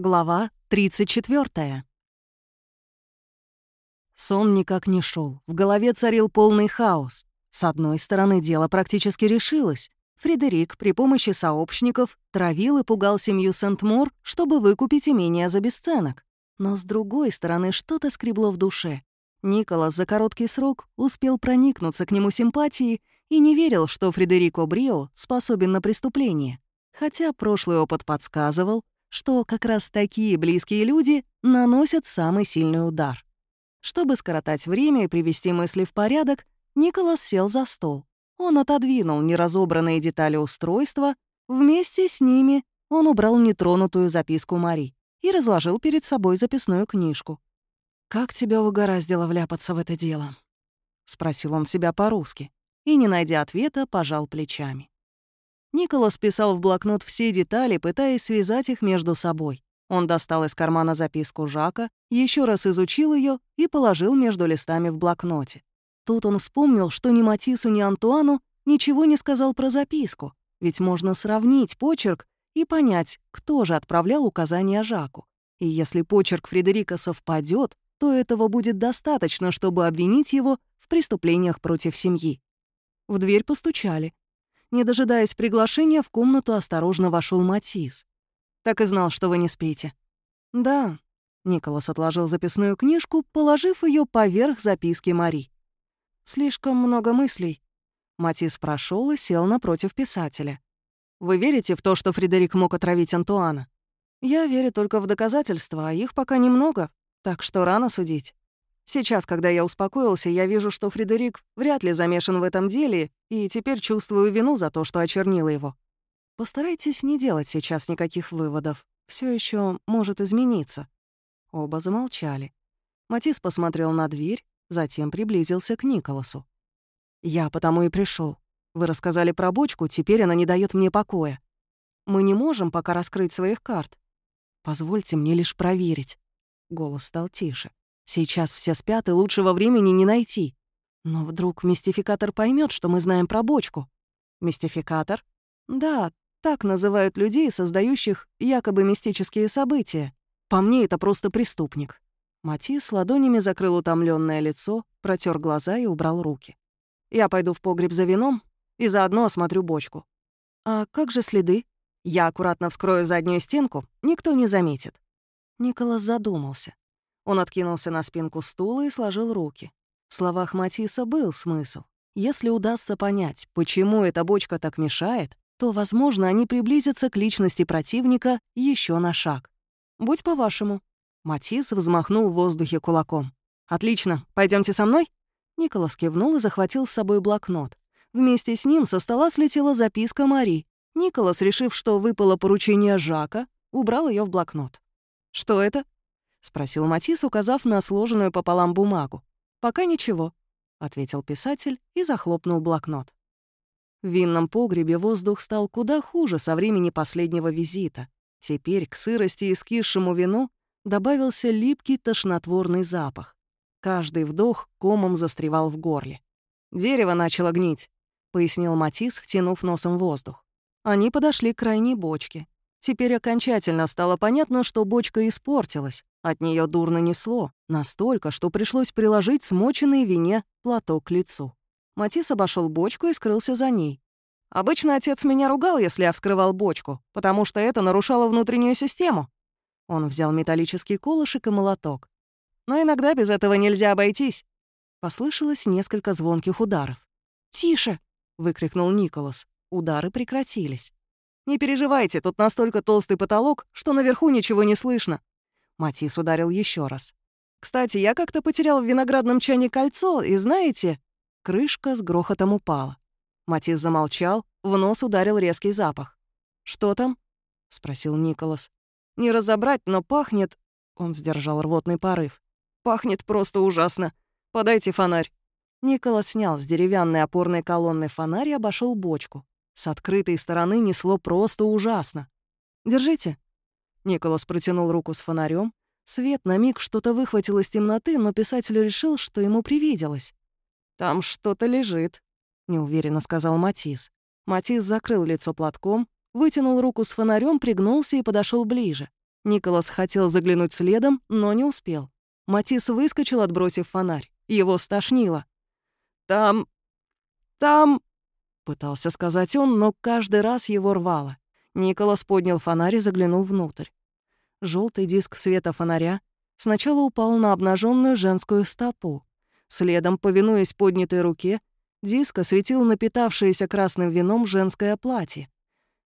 Глава 34. Сон никак не шел. В голове царил полный хаос. С одной стороны, дело практически решилось. Фредерик при помощи сообщников травил и пугал семью Сент-Мур, чтобы выкупить имение за бесценок. Но с другой стороны, что-то скребло в душе. Николас за короткий срок успел проникнуться к нему симпатией и не верил, что Фредерико Брио способен на преступление. Хотя прошлый опыт подсказывал, что как раз такие близкие люди наносят самый сильный удар. Чтобы скоротать время и привести мысли в порядок, Николас сел за стол. Он отодвинул неразобранные детали устройства, вместе с ними он убрал нетронутую записку Мари и разложил перед собой записную книжку. «Как тебя угораздило вляпаться в это дело?» — спросил он себя по-русски и, не найдя ответа, пожал плечами. Николас писал в блокнот все детали, пытаясь связать их между собой. Он достал из кармана записку Жака, еще раз изучил ее и положил между листами в блокноте. Тут он вспомнил, что ни Матису, ни Антуану ничего не сказал про записку, ведь можно сравнить почерк и понять, кто же отправлял указания Жаку. И если почерк Фредерика совпадет, то этого будет достаточно, чтобы обвинить его в преступлениях против семьи. В дверь постучали. Не дожидаясь приглашения, в комнату осторожно вошел Матис. «Так и знал, что вы не спите». «Да». Николас отложил записную книжку, положив ее поверх записки Мари. «Слишком много мыслей». Матис прошел и сел напротив писателя. «Вы верите в то, что Фредерик мог отравить Антуана?» «Я верю только в доказательства, а их пока немного, так что рано судить». Сейчас, когда я успокоился, я вижу, что Фредерик вряд ли замешан в этом деле, и теперь чувствую вину за то, что очернила его. Постарайтесь не делать сейчас никаких выводов. Все еще может измениться. Оба замолчали. Матис посмотрел на дверь, затем приблизился к Николасу. «Я потому и пришел. Вы рассказали про бочку, теперь она не дает мне покоя. Мы не можем пока раскрыть своих карт. Позвольте мне лишь проверить». Голос стал тише. Сейчас все спят, и лучшего времени не найти. Но вдруг мистификатор поймет, что мы знаем про бочку. Мистификатор? Да, так называют людей, создающих якобы мистические события. По мне, это просто преступник. Матис ладонями закрыл утомленное лицо, протер глаза и убрал руки. Я пойду в погреб за вином и заодно осмотрю бочку. А как же следы? Я аккуратно вскрою заднюю стенку, никто не заметит. Николас задумался. Он откинулся на спинку стула и сложил руки. В словах Матисса был смысл. Если удастся понять, почему эта бочка так мешает, то, возможно, они приблизятся к личности противника еще на шаг. «Будь по-вашему». Матисс взмахнул в воздухе кулаком. «Отлично, пойдемте со мной?» Николас кивнул и захватил с собой блокнот. Вместе с ним со стола слетела записка Мари. Николас, решив, что выпало поручение Жака, убрал ее в блокнот. «Что это?» — спросил Матис, указав на сложенную пополам бумагу. «Пока ничего», — ответил писатель и захлопнул блокнот. В винном погребе воздух стал куда хуже со времени последнего визита. Теперь к сырости и скисшему вину добавился липкий тошнотворный запах. Каждый вдох комом застревал в горле. «Дерево начало гнить», — пояснил Матис, втянув носом воздух. Они подошли к крайней бочке. Теперь окончательно стало понятно, что бочка испортилась, от нее дурно несло, настолько, что пришлось приложить смоченный вине платок к лицу. Матис обошел бочку и скрылся за ней. Обычно отец меня ругал, если я вскрывал бочку, потому что это нарушало внутреннюю систему. Он взял металлический колышек и молоток. Но иногда без этого нельзя обойтись. Послышалось несколько звонких ударов. «Тише!» — выкрикнул Николас. Удары прекратились. «Не переживайте, тут настолько толстый потолок, что наверху ничего не слышно. Матис ударил еще раз. «Кстати, я как-то потерял в виноградном чане кольцо, и знаете...» Крышка с грохотом упала. Матис замолчал, в нос ударил резкий запах. «Что там?» — спросил Николас. «Не разобрать, но пахнет...» Он сдержал рвотный порыв. «Пахнет просто ужасно. Подайте фонарь». Николас снял с деревянной опорной колонны фонарь и обошел бочку. С открытой стороны несло просто ужасно. «Держите», Николас протянул руку с фонарем. Свет на миг что-то выхватил из темноты, но писатель решил, что ему привиделось. «Там что-то лежит», — неуверенно сказал Матис. Матис закрыл лицо платком, вытянул руку с фонарем, пригнулся и подошел ближе. Николас хотел заглянуть следом, но не успел. Матис выскочил, отбросив фонарь. Его стошнило. «Там... там...» — пытался сказать он, но каждый раз его рвало. Николас поднял фонарь и заглянул внутрь. Желтый диск света фонаря сначала упал на обнаженную женскую стопу. Следом, повинуясь поднятой руке, диск осветил напитавшееся красным вином женское платье.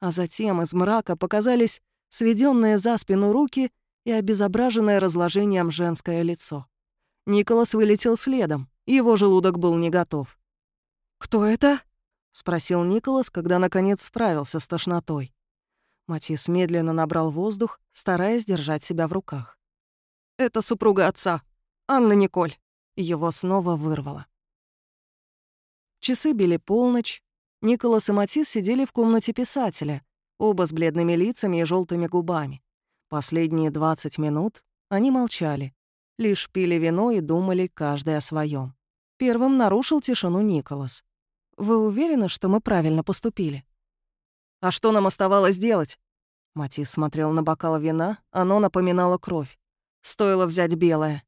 А затем из мрака показались сведенные за спину руки и обезображенное разложением женское лицо. Николас вылетел следом, его желудок был не готов. «Кто это?» — спросил Николас, когда наконец справился с тошнотой. Матис медленно набрал воздух, стараясь держать себя в руках. «Это супруга отца, Анна Николь». Его снова вырвало. Часы били полночь. Николас и Матис сидели в комнате писателя, оба с бледными лицами и желтыми губами. Последние 20 минут они молчали, лишь пили вино и думали каждый о своем. Первым нарушил тишину Николас. «Вы уверены, что мы правильно поступили?» «А что нам оставалось делать?» Матис смотрел на бокал вина, оно напоминало кровь. Стоило взять белое.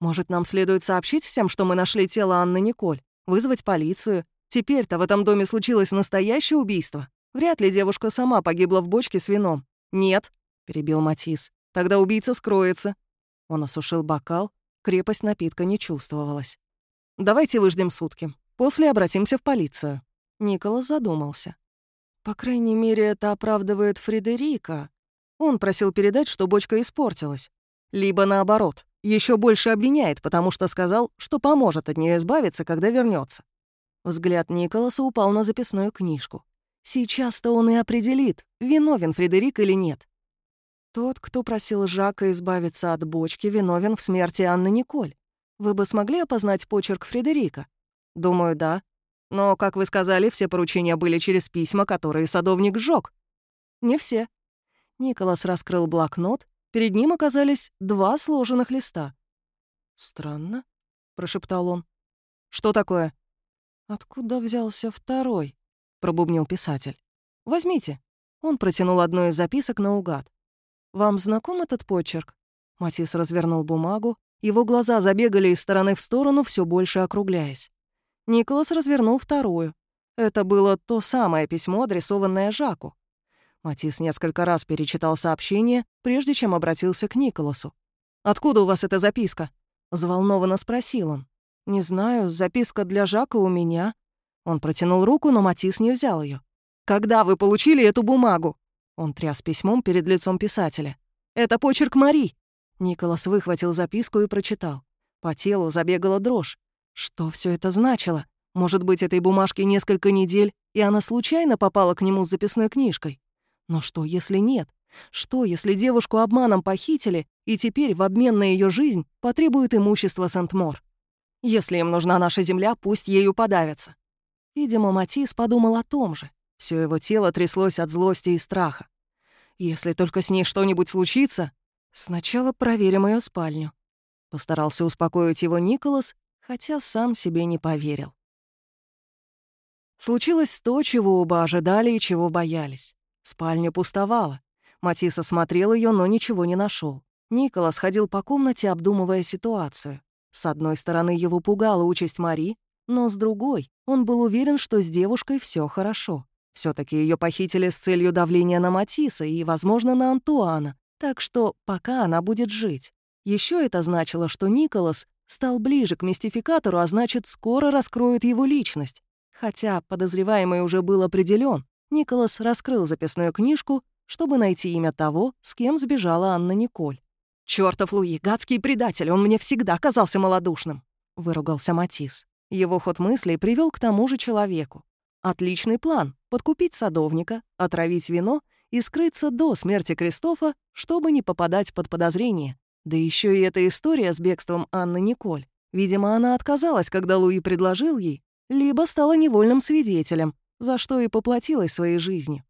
«Может, нам следует сообщить всем, что мы нашли тело Анны Николь? Вызвать полицию? Теперь-то в этом доме случилось настоящее убийство. Вряд ли девушка сама погибла в бочке с вином. Нет, перебил Матис. «Тогда убийца скроется». Он осушил бокал, крепость напитка не чувствовалась. «Давайте выждем сутки. После обратимся в полицию». Николас задумался. «По крайней мере, это оправдывает Фредерика. Он просил передать, что бочка испортилась. Либо наоборот, еще больше обвиняет, потому что сказал, что поможет от нее избавиться, когда вернется. Взгляд Николаса упал на записную книжку. Сейчас-то он и определит, виновен Фредерик или нет. Тот, кто просил Жака избавиться от бочки, виновен в смерти Анны Николь. Вы бы смогли опознать почерк Фредерика? Думаю, да. Но, как вы сказали, все поручения были через письма, которые садовник сжег. Не все. Николас раскрыл блокнот. Перед ним оказались два сложенных листа. «Странно», — прошептал он. «Что такое?» «Откуда взялся второй?» — пробубнил писатель. «Возьмите». Он протянул одну из записок наугад. «Вам знаком этот почерк?» Матис развернул бумагу. Его глаза забегали из стороны в сторону, все больше округляясь. Николас развернул вторую. Это было то самое письмо, адресованное Жаку. Матис несколько раз перечитал сообщение, прежде чем обратился к Николасу. «Откуда у вас эта записка?» — взволнованно спросил он. «Не знаю, записка для Жака у меня». Он протянул руку, но Матис не взял ее. «Когда вы получили эту бумагу?» Он тряс письмом перед лицом писателя. «Это почерк Мари!» Николас выхватил записку и прочитал. По телу забегала дрожь. Что все это значило? Может быть, этой бумажке несколько недель, и она случайно попала к нему с записной книжкой? Но что, если нет? Что, если девушку обманом похитили, и теперь в обмен на ее жизнь потребуют имущество Сент-Мор? Если им нужна наша земля, пусть ею подавятся. Видимо, Матис подумал о том же. Все его тело тряслось от злости и страха. Если только с ней что-нибудь случится, сначала проверим ее спальню. Постарался успокоить его Николас, хотя сам себе не поверил. Случилось то, чего оба ожидали и чего боялись. Спальня пустовала. Матис осмотрел ее, но ничего не нашел. Николас ходил по комнате, обдумывая ситуацию. С одной стороны, его пугала участь Мари, но с другой, он был уверен, что с девушкой все хорошо все таки ее похитили с целью давления на Матисса и, возможно, на Антуана, так что пока она будет жить. Еще это значило, что Николас стал ближе к мистификатору, а значит, скоро раскроет его личность. Хотя подозреваемый уже был определен, Николас раскрыл записную книжку, чтобы найти имя того, с кем сбежала Анна Николь. «Чёртов Луи, гадский предатель, он мне всегда казался малодушным», — выругался Матис. Его ход мыслей привел к тому же человеку. Отличный план — подкупить садовника, отравить вино и скрыться до смерти Кристофа, чтобы не попадать под подозрение. Да еще и эта история с бегством Анны Николь. Видимо, она отказалась, когда Луи предложил ей, либо стала невольным свидетелем, за что и поплатилась своей жизнью.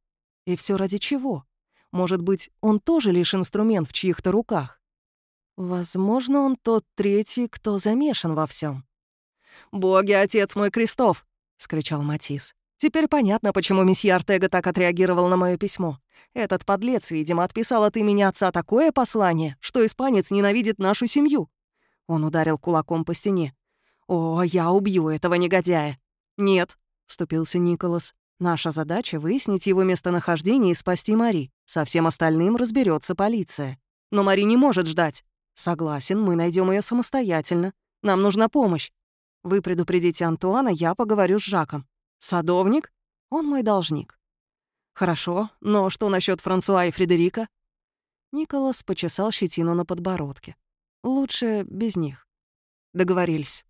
И все ради чего? Может быть, он тоже лишь инструмент в чьих-то руках? Возможно, он тот третий, кто замешан во всем. «Боги, отец мой Кристоф!» — скричал Матис. Теперь понятно, почему месье Артега так отреагировал на мое письмо. Этот подлец, видимо, отписал от имени отца такое послание, что испанец ненавидит нашу семью. Он ударил кулаком по стене. «О, я убью этого негодяя!» «Нет», — вступился Николас. «Наша задача — выяснить его местонахождение и спасти Мари. Со всем остальным разберется полиция. Но Мари не может ждать. Согласен, мы найдем ее самостоятельно. Нам нужна помощь. Вы предупредите Антуана, я поговорю с Жаком. Садовник? Он мой должник. Хорошо, но что насчет Франсуа и Фредерика? Николас почесал щетину на подбородке. Лучше без них. Договорились.